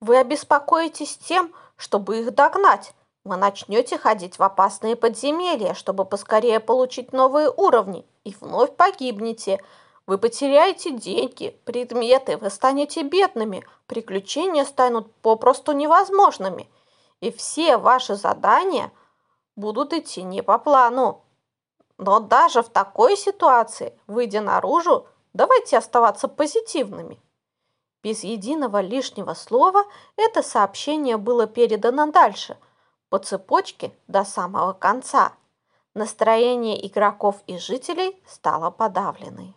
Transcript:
Вы обеспокоитесь тем, чтобы их догнать. Вы начнете ходить в опасные подземелья, чтобы поскорее получить новые уровни, и вновь погибнете. Вы потеряете деньги, предметы, вы станете бедными, приключения станут попросту невозможными. И все ваши задания будут идти не по плану. Но даже в такой ситуации, выйдя наружу, давайте оставаться позитивными. Без единого лишнего слова это сообщение было передано дальше, по цепочке до самого конца. Настроение игроков и жителей стало подавленной.